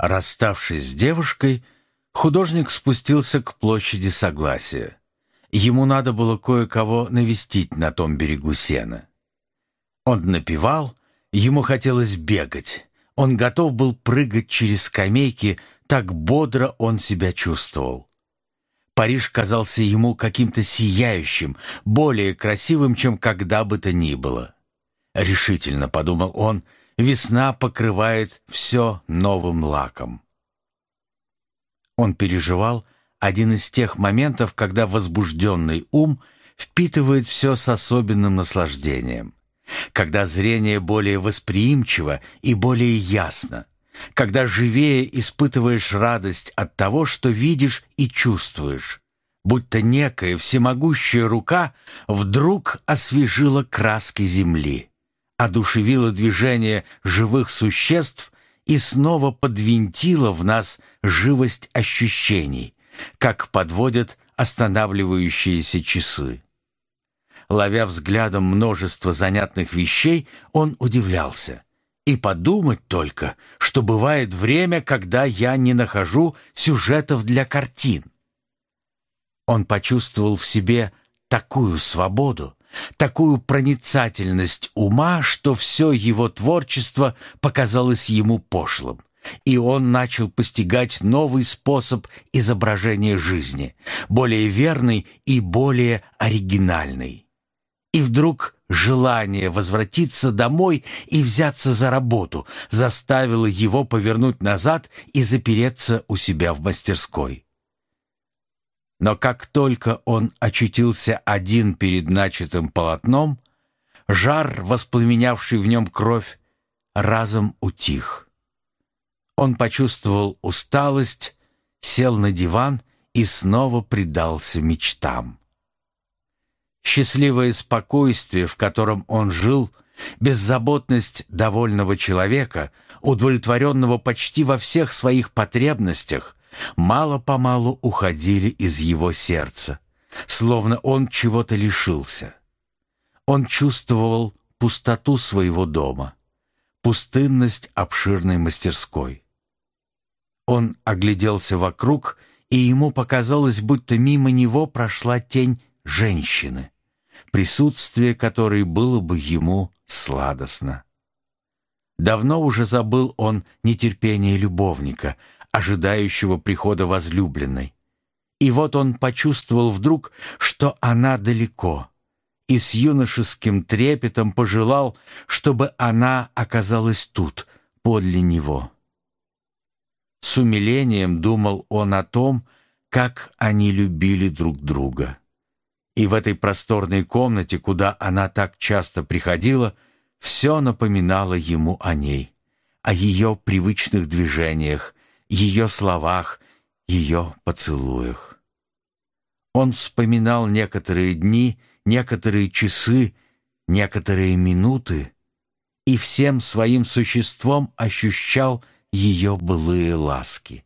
Расставшись с девушкой, художник спустился к площади Согласия. Ему надо было кое-кого навестить на том берегу сена. Он напевал, ему хотелось бегать. Он готов был прыгать через скамейки, так бодро он себя чувствовал. Париж казался ему каким-то сияющим, более красивым, чем когда бы то ни было. Решительно, подумал он, весна покрывает все новым лаком. Он переживал один из тех моментов, когда возбужденный ум впитывает все с особенным наслаждением, когда зрение более восприимчиво и более ясно, когда живее испытываешь радость от того, что видишь и чувствуешь, будто некая всемогущая рука вдруг освежила краски земли, одушевила движение живых существ и снова подвинтила в нас живость ощущений, как подводят останавливающиеся часы. Ловя взглядом множество занятных вещей, он удивлялся. И подумать только, что бывает время, когда я не нахожу сюжетов для картин. Он почувствовал в себе такую свободу, такую проницательность ума, что все его творчество показалось ему пошлым. И он начал постигать новый способ изображения жизни, более верный и более оригинальный. И вдруг желание возвратиться домой и взяться за работу заставило его повернуть назад и запереться у себя в мастерской. Но как только он очутился один перед начатым полотном, жар, воспламенявший в нем кровь, разом утих. Он почувствовал усталость, сел на диван и снова предался мечтам. Счастливое спокойствие, в котором он жил, беззаботность довольного человека, удовлетворенного почти во всех своих потребностях, мало-помалу уходили из его сердца, словно он чего-то лишился. Он чувствовал пустоту своего дома, пустынность обширной мастерской. Он огляделся вокруг, и ему показалось, будто мимо него прошла тень женщины, присутствие которой было бы ему сладостно. Давно уже забыл он нетерпение любовника, ожидающего прихода возлюбленной. И вот он почувствовал вдруг, что она далеко, и с юношеским трепетом пожелал, чтобы она оказалась тут, подле него. С умилением думал он о том, как они любили друг друга. И в этой просторной комнате, куда она так часто приходила, все напоминало ему о ней, о ее привычных движениях, ее словах, ее поцелуях. Он вспоминал некоторые дни, некоторые часы, некоторые минуты и всем своим существом ощущал ее былые ласки.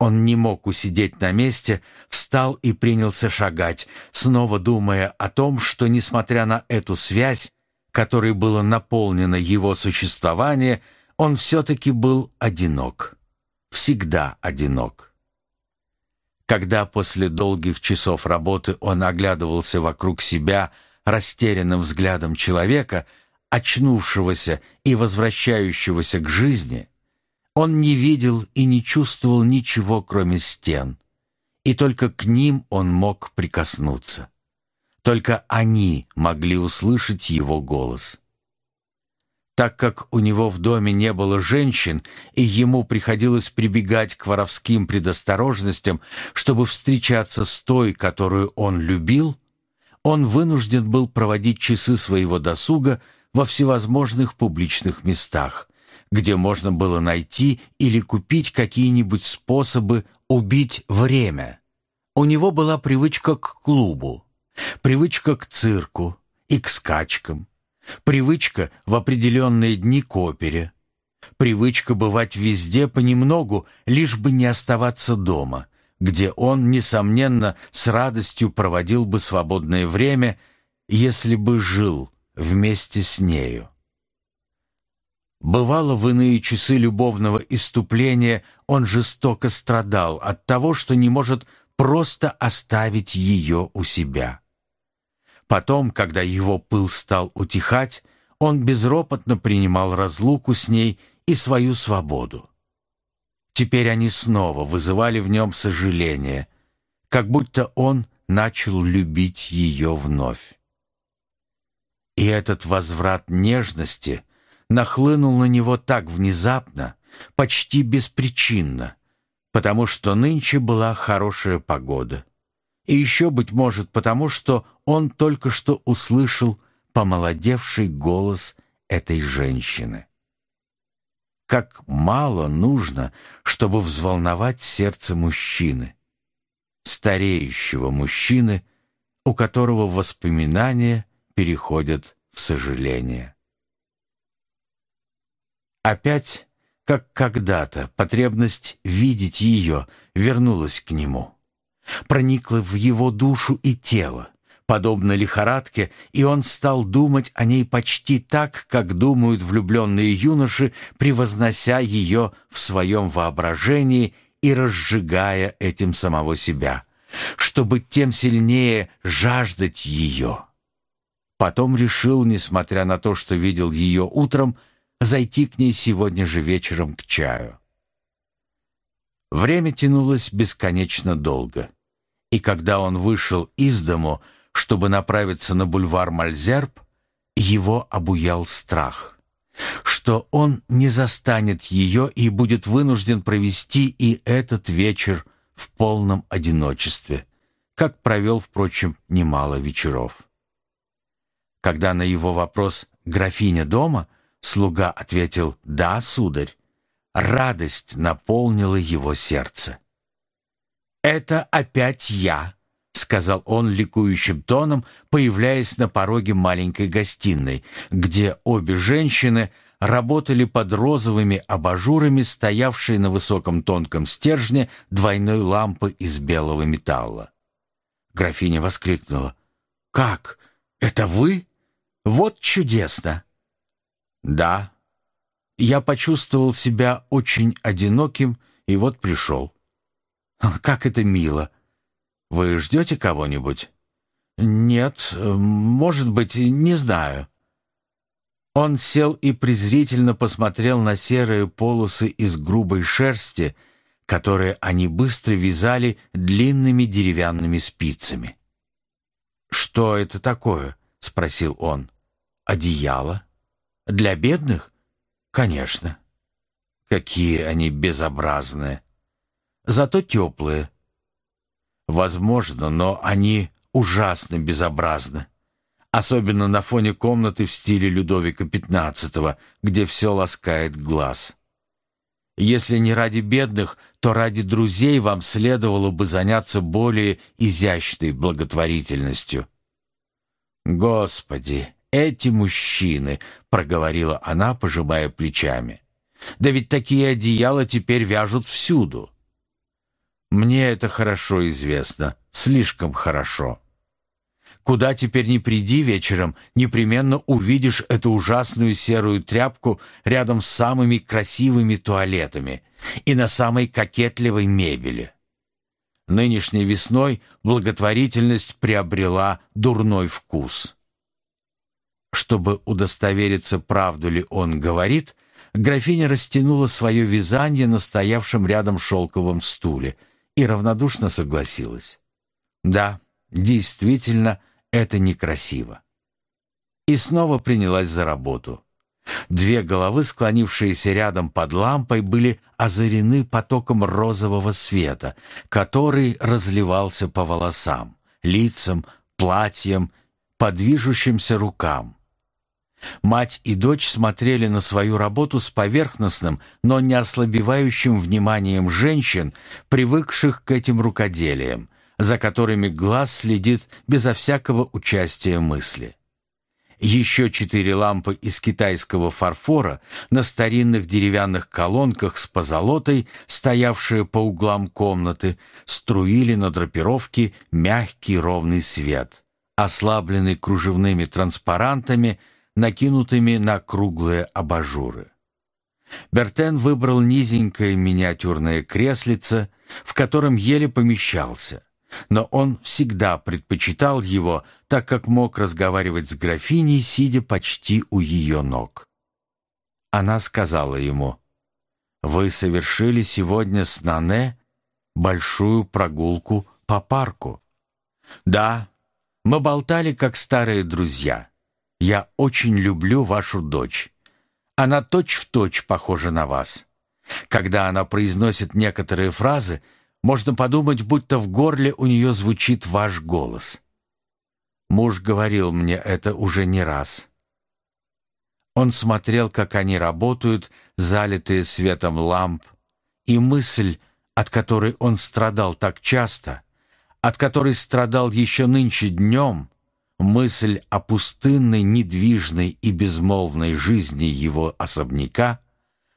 Он не мог усидеть на месте, встал и принялся шагать, снова думая о том, что, несмотря на эту связь, которой было наполнено его существование, он все-таки был одинок всегда одинок. Когда после долгих часов работы он оглядывался вокруг себя растерянным взглядом человека, очнувшегося и возвращающегося к жизни, он не видел и не чувствовал ничего, кроме стен, и только к ним он мог прикоснуться. Только они могли услышать его голос. Так как у него в доме не было женщин, и ему приходилось прибегать к воровским предосторожностям, чтобы встречаться с той, которую он любил, он вынужден был проводить часы своего досуга во всевозможных публичных местах, где можно было найти или купить какие-нибудь способы убить время. У него была привычка к клубу, привычка к цирку и к скачкам, Привычка в определенные дни к опере. Привычка бывать везде понемногу, лишь бы не оставаться дома, где он, несомненно, с радостью проводил бы свободное время, если бы жил вместе с нею. Бывало, в иные часы любовного иступления он жестоко страдал от того, что не может просто оставить ее у себя. Потом, когда его пыл стал утихать, он безропотно принимал разлуку с ней и свою свободу. Теперь они снова вызывали в нем сожаление, как будто он начал любить ее вновь. И этот возврат нежности нахлынул на него так внезапно, почти беспричинно, потому что нынче была хорошая погода. И еще, быть может, потому что он только что услышал помолодевший голос этой женщины. Как мало нужно, чтобы взволновать сердце мужчины, стареющего мужчины, у которого воспоминания переходят в сожаление. Опять, как когда-то, потребность видеть ее вернулась к нему, проникла в его душу и тело, подобно лихорадке, и он стал думать о ней почти так, как думают влюбленные юноши, превознося ее в своем воображении и разжигая этим самого себя, чтобы тем сильнее жаждать ее. Потом решил, несмотря на то, что видел ее утром, зайти к ней сегодня же вечером к чаю. Время тянулось бесконечно долго, и когда он вышел из дому, чтобы направиться на бульвар Мальзерб, его обуял страх, что он не застанет ее и будет вынужден провести и этот вечер в полном одиночестве, как провел, впрочем, немало вечеров. Когда на его вопрос «графиня дома?» слуга ответил «Да, сударь», радость наполнила его сердце. «Это опять я», — сказал он ликующим тоном, появляясь на пороге маленькой гостиной, где обе женщины работали под розовыми абажурами, стоявшей на высоком тонком стержне двойной лампы из белого металла. Графиня воскликнула. «Как? Это вы? Вот чудесно!» «Да, я почувствовал себя очень одиноким и вот пришел». «Как это мило! Вы ждете кого-нибудь?» «Нет, может быть, не знаю». Он сел и презрительно посмотрел на серые полосы из грубой шерсти, которые они быстро вязали длинными деревянными спицами. «Что это такое?» — спросил он. «Одеяло? Для бедных? Конечно. Какие они безобразные!» Зато теплые. Возможно, но они ужасно безобразны. Особенно на фоне комнаты в стиле Людовика XV, где все ласкает глаз. Если не ради бедных, то ради друзей вам следовало бы заняться более изящной благотворительностью. «Господи, эти мужчины!» — проговорила она, пожимая плечами. «Да ведь такие одеяла теперь вяжут всюду. Мне это хорошо известно, слишком хорошо. Куда теперь не приди вечером, непременно увидишь эту ужасную серую тряпку рядом с самыми красивыми туалетами и на самой кокетливой мебели. Нынешней весной благотворительность приобрела дурной вкус. Чтобы удостовериться, правду ли он говорит, графиня растянула свое вязание на стоявшем рядом шелковом стуле – и равнодушно согласилась. Да, действительно, это некрасиво. И снова принялась за работу. Две головы, склонившиеся рядом под лампой, были озарены потоком розового света, который разливался по волосам, лицам, платьям, по движущимся рукам. Мать и дочь смотрели на свою работу с поверхностным, но не ослабевающим вниманием женщин, привыкших к этим рукоделиям, за которыми глаз следит безо всякого участия мысли. Еще четыре лампы из китайского фарфора на старинных деревянных колонках с позолотой, стоявшие по углам комнаты, струили на драпировке мягкий ровный свет, ослабленный кружевными транспарантами – накинутыми на круглые абажуры. Бертен выбрал низенькое миниатюрное креслице, в котором еле помещался, но он всегда предпочитал его, так как мог разговаривать с графиней, сидя почти у ее ног. Она сказала ему, «Вы совершили сегодня с Нане большую прогулку по парку». «Да, мы болтали, как старые друзья. Я очень люблю вашу дочь. Она точь-в-точь точь похожа на вас. Когда она произносит некоторые фразы, можно подумать, будто в горле у нее звучит ваш голос. Муж говорил мне это уже не раз. Он смотрел, как они работают, залитые светом ламп, и мысль, от которой он страдал так часто, от которой страдал еще нынче днем, мысль о пустынной, недвижной и безмолвной жизни его особняка,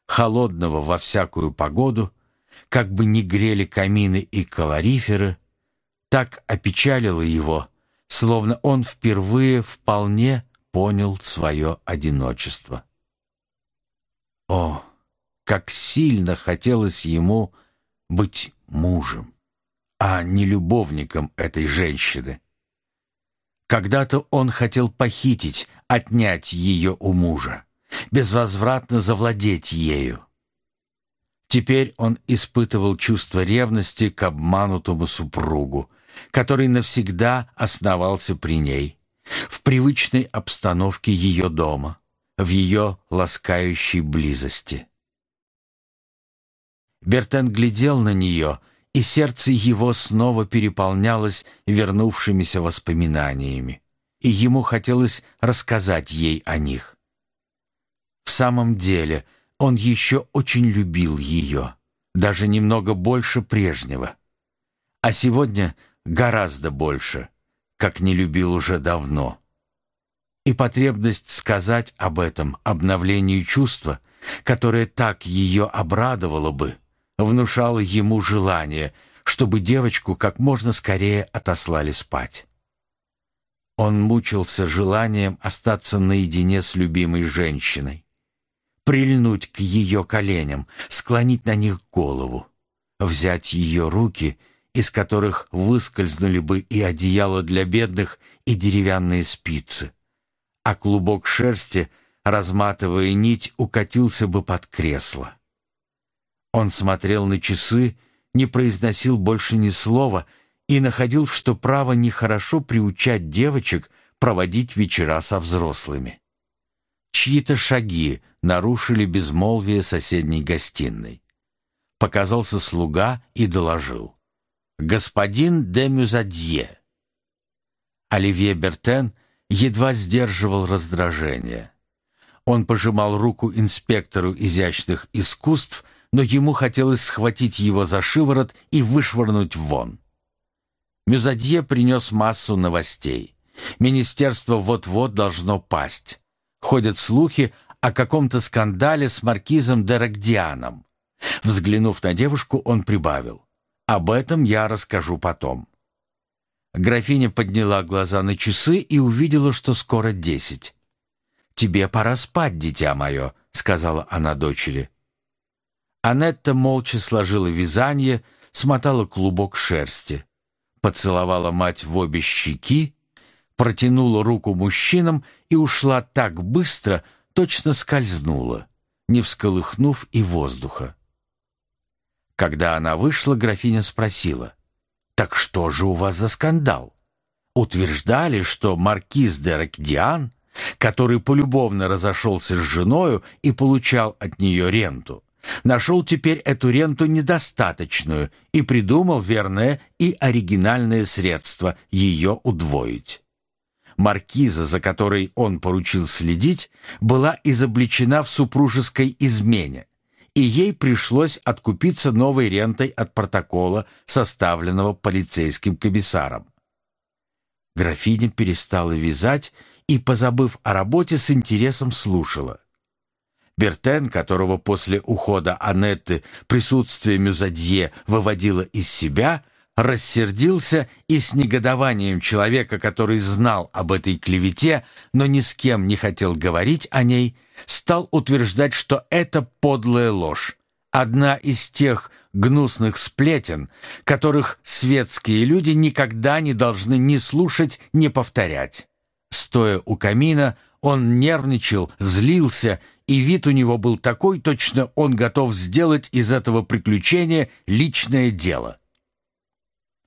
холодного во всякую погоду, как бы ни грели камины и калориферы, так опечалило его, словно он впервые вполне понял свое одиночество. О, как сильно хотелось ему быть мужем, а не любовником этой женщины. Когда-то он хотел похитить, отнять ее у мужа, безвозвратно завладеть ею. Теперь он испытывал чувство ревности к обманутому супругу, который навсегда основался при ней, в привычной обстановке ее дома, в ее ласкающей близости. Бертен глядел на нее — и сердце его снова переполнялось вернувшимися воспоминаниями, и ему хотелось рассказать ей о них. В самом деле он еще очень любил ее, даже немного больше прежнего, а сегодня гораздо больше, как не любил уже давно. И потребность сказать об этом обновлении чувства, которое так ее обрадовало бы, внушало ему желание, чтобы девочку как можно скорее отослали спать. Он мучился желанием остаться наедине с любимой женщиной, прильнуть к ее коленям, склонить на них голову, взять ее руки, из которых выскользнули бы и одеяло для бедных, и деревянные спицы, а клубок шерсти, разматывая нить, укатился бы под кресло. Он смотрел на часы, не произносил больше ни слова и находил, что право нехорошо приучать девочек проводить вечера со взрослыми. Чьи-то шаги нарушили безмолвие соседней гостиной. Показался слуга и доложил. «Господин де Мюзадье». Оливье Бертен едва сдерживал раздражение. Он пожимал руку инспектору изящных искусств, но ему хотелось схватить его за шиворот и вышвырнуть вон. Мюзадье принес массу новостей. Министерство вот-вот должно пасть. Ходят слухи о каком-то скандале с маркизом Дерагдианом. Взглянув на девушку, он прибавил. «Об этом я расскажу потом». Графиня подняла глаза на часы и увидела, что скоро десять. «Тебе пора спать, дитя мое», — сказала она дочери. Анетта молча сложила вязание, смотала клубок шерсти, поцеловала мать в обе щеки, протянула руку мужчинам и ушла так быстро, точно скользнула, не всколыхнув и воздуха. Когда она вышла, графиня спросила, «Так что же у вас за скандал? Утверждали, что маркиз де Ракдиан, который полюбовно разошелся с женою и получал от нее ренту, Нашел теперь эту ренту недостаточную и придумал верное и оригинальное средство ее удвоить. Маркиза, за которой он поручил следить, была изобличена в супружеской измене, и ей пришлось откупиться новой рентой от протокола, составленного полицейским комиссаром. Графиня перестала вязать и, позабыв о работе, с интересом слушала. Бертен, которого после ухода Анетты присутствие Мюзадье выводило из себя, рассердился и с негодованием человека, который знал об этой клевете, но ни с кем не хотел говорить о ней, стал утверждать, что это подлая ложь, одна из тех гнусных сплетен, которых светские люди никогда не должны ни слушать, ни повторять. Стоя у камина, он нервничал, злился, и вид у него был такой, точно он готов сделать из этого приключения личное дело.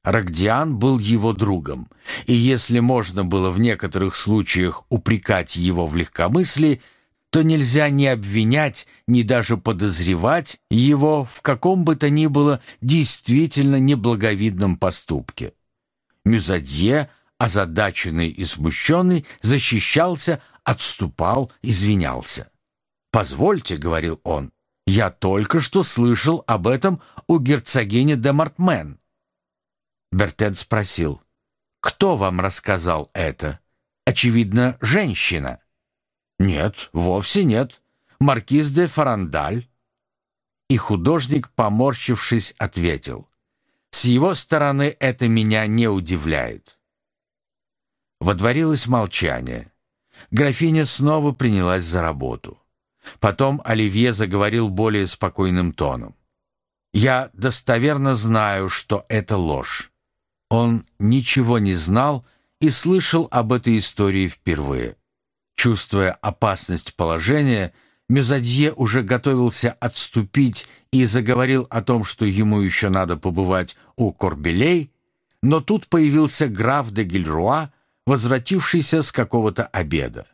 Рогдиан был его другом, и если можно было в некоторых случаях упрекать его в легкомыслии, то нельзя ни обвинять, ни даже подозревать его в каком бы то ни было действительно неблаговидном поступке. Мюзадье, озадаченный и смущенный, защищался, отступал, извинялся. «Позвольте», — говорил он, — «я только что слышал об этом у герцогини де Мартмен». Бертен спросил, «Кто вам рассказал это? Очевидно, женщина». «Нет, вовсе нет. Маркиз де Фарандаль». И художник, поморщившись, ответил, «С его стороны это меня не удивляет». Водворилось молчание. Графиня снова принялась за работу. Потом Оливье заговорил более спокойным тоном. «Я достоверно знаю, что это ложь. Он ничего не знал и слышал об этой истории впервые. Чувствуя опасность положения, Мюзадье уже готовился отступить и заговорил о том, что ему еще надо побывать у Корбелей, но тут появился граф де Гильруа, возвратившийся с какого-то обеда.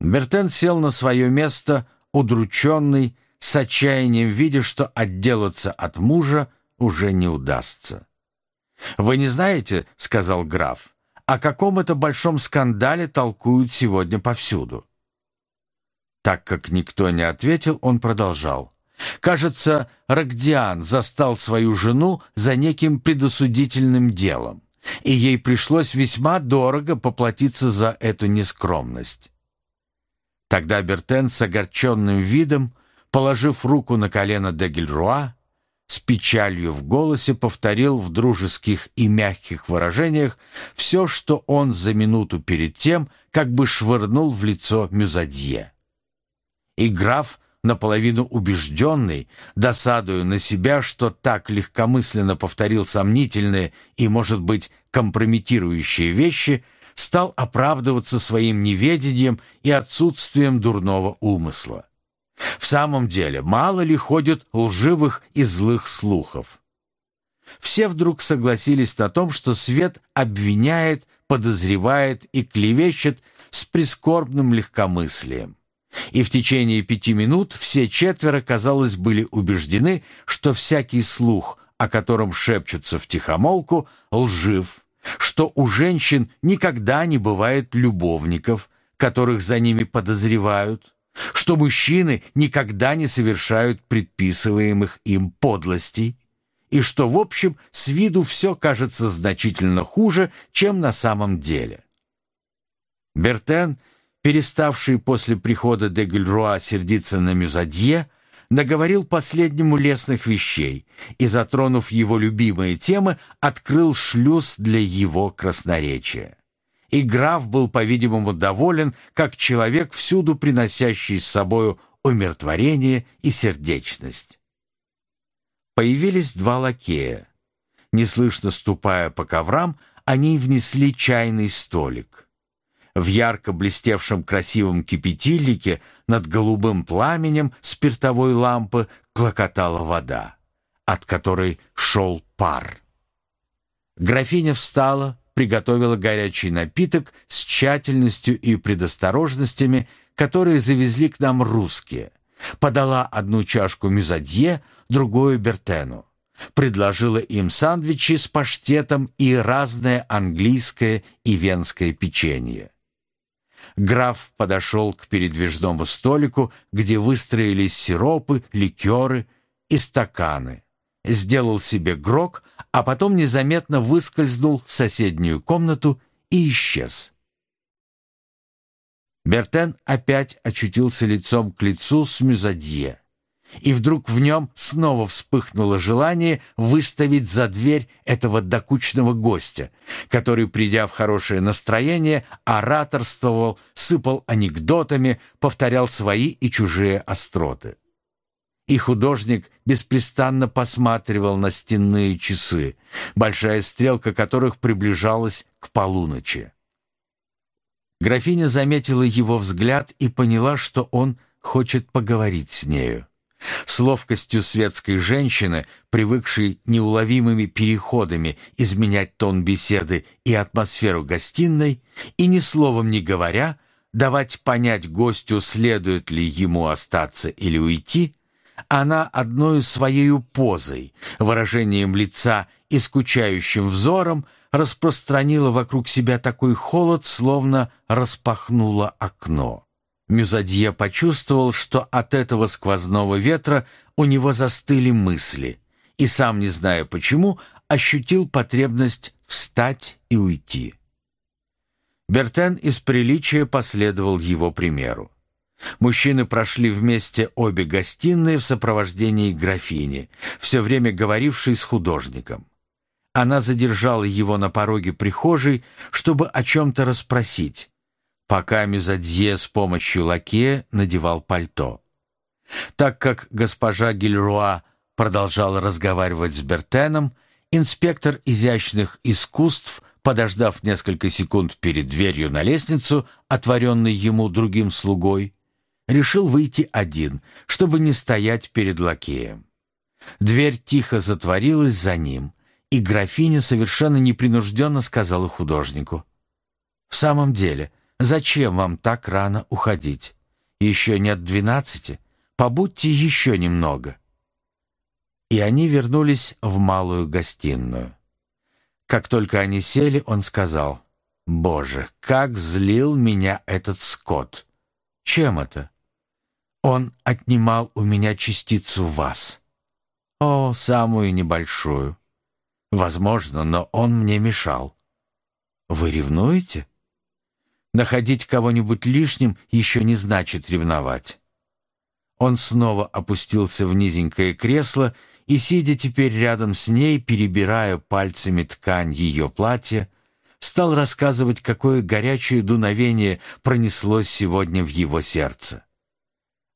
Бертен сел на свое место, удрученный, с отчаянием видя, что отделаться от мужа уже не удастся. «Вы не знаете, — сказал граф, — о каком это большом скандале толкуют сегодня повсюду?» Так как никто не ответил, он продолжал. «Кажется, Рогдиан застал свою жену за неким предосудительным делом, и ей пришлось весьма дорого поплатиться за эту нескромность. Тогда Бертен с огорченным видом, положив руку на колено Дегельруа, с печалью в голосе повторил в дружеских и мягких выражениях все, что он за минуту перед тем как бы швырнул в лицо Мюзадье. И граф, наполовину убежденный, досадуя на себя, что так легкомысленно повторил сомнительные и, может быть, компрометирующие вещи, стал оправдываться своим неведением и отсутствием дурного умысла. В самом деле, мало ли ходит лживых и злых слухов. Все вдруг согласились на том, что свет обвиняет, подозревает и клевещет с прискорбным легкомыслием. И в течение пяти минут все четверо, казалось, были убеждены, что всякий слух, о котором шепчутся втихомолку, лжив, что у женщин никогда не бывает любовников, которых за ними подозревают, что мужчины никогда не совершают предписываемых им подлостей, и что, в общем, с виду все кажется значительно хуже, чем на самом деле. Бертен, переставший после прихода де Гильруа сердиться на Мюзадье, наговорил последнему лесных вещей и, затронув его любимые темы, открыл шлюз для его красноречия и граф был, по-видимому, доволен, как человек, всюду приносящий с собою умиротворение и сердечность. Появились два лакея. Неслышно ступая по коврам, они внесли чайный столик. В ярко блестевшем красивом кипятильнике над голубым пламенем спиртовой лампы клокотала вода, от которой шел пар. Графиня встала, приготовила горячий напиток с тщательностью и предосторожностями, которые завезли к нам русские. Подала одну чашку мюзадье, другую бертену. Предложила им сандвичи с паштетом и разное английское и венское печенье. Граф подошел к передвижному столику, где выстроились сиропы, ликеры и стаканы. Сделал себе грок, а потом незаметно выскользнул в соседнюю комнату и исчез. Бертен опять очутился лицом к лицу с Мюзадье. И вдруг в нем снова вспыхнуло желание выставить за дверь этого докучного гостя, который, придя в хорошее настроение, ораторствовал, сыпал анекдотами, повторял свои и чужие остроты. И художник беспрестанно посматривал на стенные часы, большая стрелка которых приближалась к полуночи. Графиня заметила его взгляд и поняла, что он хочет поговорить с нею. С ловкостью светской женщины, привыкшей неуловимыми переходами изменять тон беседы и атмосферу гостиной, и ни словом не говоря, давать понять гостю, следует ли ему остаться или уйти, она одной своей позой, выражением лица и скучающим взором распространила вокруг себя такой холод, словно распахнула окно. Мюзадье почувствовал, что от этого сквозного ветра у него застыли мысли, и сам, не зная почему, ощутил потребность встать и уйти. Бертен из приличия последовал его примеру. Мужчины прошли вместе обе гостиные в сопровождении графини, все время говорившей с художником. Она задержала его на пороге прихожей, чтобы о чем-то расспросить, пока Мюзадье с помощью лакея надевал пальто. Так как госпожа Гильруа продолжала разговаривать с Бертеном, инспектор изящных искусств, подождав несколько секунд перед дверью на лестницу, отворенной ему другим слугой, решил выйти один, чтобы не стоять перед лакеем. Дверь тихо затворилась за ним, и графиня совершенно непринужденно сказала художнику. «В самом деле, Зачем вам так рано уходить? Еще нет двенадцати. Побудьте еще немного». И они вернулись в малую гостиную. Как только они сели, он сказал, «Боже, как злил меня этот скот! Чем это? Он отнимал у меня частицу вас. О, самую небольшую. Возможно, но он мне мешал. Вы ревнуете?» Находить кого-нибудь лишним еще не значит ревновать. Он снова опустился в низенькое кресло и, сидя теперь рядом с ней, перебирая пальцами ткань ее платья, стал рассказывать, какое горячее дуновение пронеслось сегодня в его сердце.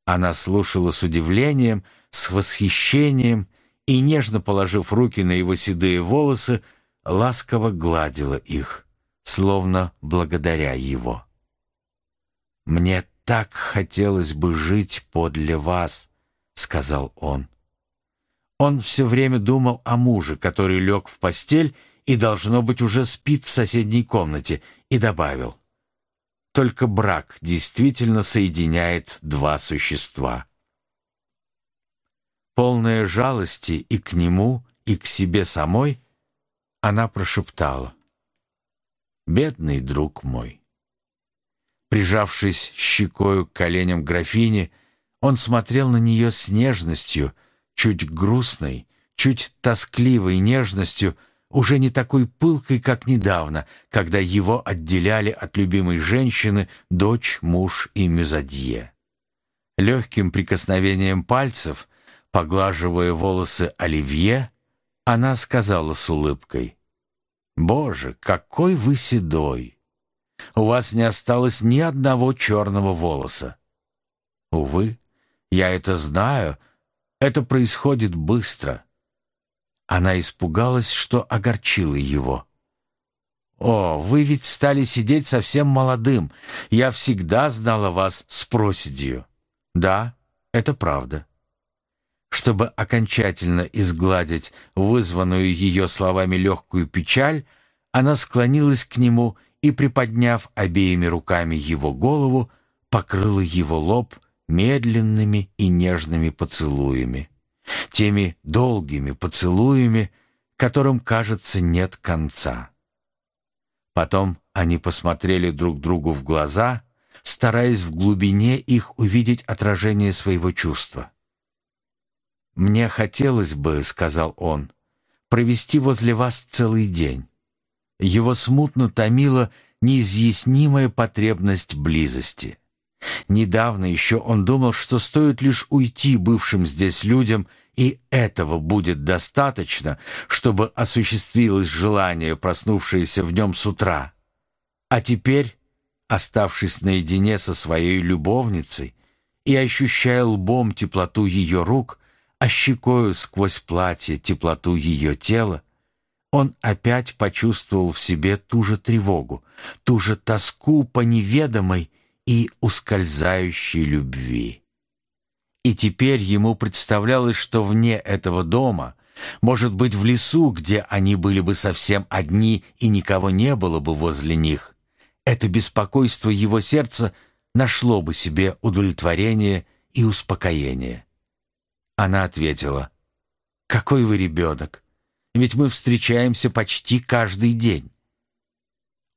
Она слушала с удивлением, с восхищением и, нежно положив руки на его седые волосы, ласково гладила их словно благодаря его. «Мне так хотелось бы жить подле вас», — сказал он. Он все время думал о муже, который лег в постель и, должно быть, уже спит в соседней комнате, и добавил. «Только брак действительно соединяет два существа». Полная жалости и к нему, и к себе самой, она прошептала. Бедный друг мой. Прижавшись щекою к коленям графини, он смотрел на нее с нежностью, чуть грустной, чуть тоскливой нежностью, уже не такой пылкой, как недавно, когда его отделяли от любимой женщины дочь, муж и мюзадье. Легким прикосновением пальцев, поглаживая волосы Оливье, она сказала с улыбкой — Боже, какой вы седой! У вас не осталось ни одного черного волоса. Увы, я это знаю, это происходит быстро. Она испугалась, что огорчила его. «О, вы ведь стали сидеть совсем молодым. Я всегда знала вас с проседью». «Да, это правда». Чтобы окончательно изгладить вызванную ее словами легкую печаль, она склонилась к нему и, приподняв обеими руками его голову, покрыла его лоб медленными и нежными поцелуями, теми долгими поцелуями, которым, кажется, нет конца. Потом они посмотрели друг другу в глаза, стараясь в глубине их увидеть отражение своего чувства. «Мне хотелось бы, — сказал он, — провести возле вас целый день». Его смутно томила неизъяснимая потребность близости. Недавно еще он думал, что стоит лишь уйти бывшим здесь людям, и этого будет достаточно, чтобы осуществилось желание, проснувшееся в нем с утра. А теперь, оставшись наедине со своей любовницей и ощущая лбом теплоту ее рук, а щекою сквозь платье теплоту ее тела, он опять почувствовал в себе ту же тревогу, ту же тоску по неведомой и ускользающей любви. И теперь ему представлялось, что вне этого дома, может быть, в лесу, где они были бы совсем одни и никого не было бы возле них, это беспокойство его сердца нашло бы себе удовлетворение и успокоение. Она ответила, «Какой вы ребенок! Ведь мы встречаемся почти каждый день».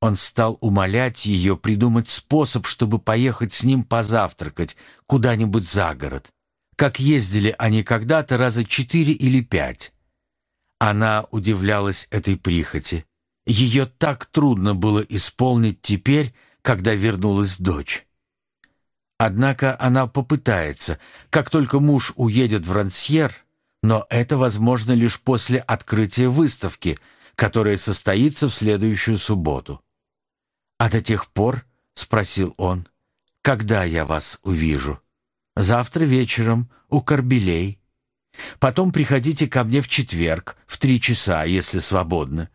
Он стал умолять ее придумать способ, чтобы поехать с ним позавтракать куда-нибудь за город, как ездили они когда-то раза четыре или пять. Она удивлялась этой прихоти. Ее так трудно было исполнить теперь, когда вернулась дочь. Однако она попытается, как только муж уедет в Рансьер, но это возможно лишь после открытия выставки, которая состоится в следующую субботу. «А до тех пор?» — спросил он. «Когда я вас увижу?» «Завтра вечером у Корбелей. Потом приходите ко мне в четверг в три часа, если свободно.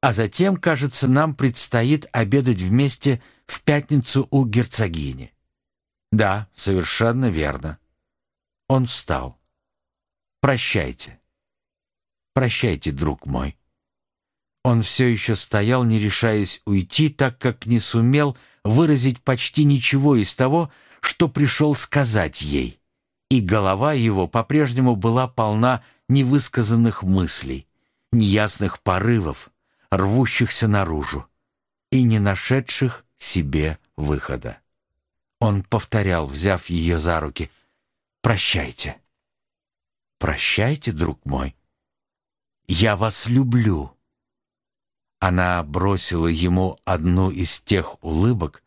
А затем, кажется, нам предстоит обедать вместе в пятницу у герцогини». «Да, совершенно верно». Он встал. «Прощайте». «Прощайте, друг мой». Он все еще стоял, не решаясь уйти, так как не сумел выразить почти ничего из того, что пришел сказать ей. И голова его по-прежнему была полна невысказанных мыслей, неясных порывов, рвущихся наружу и не нашедших себе выхода. Он повторял, взяв ее за руки, «Прощайте». «Прощайте, друг мой. Я вас люблю». Она бросила ему одну из тех улыбок,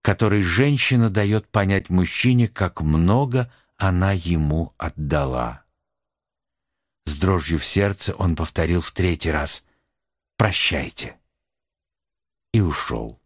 которой женщина дает понять мужчине, как много она ему отдала. С дрожью в сердце он повторил в третий раз «Прощайте» и ушел.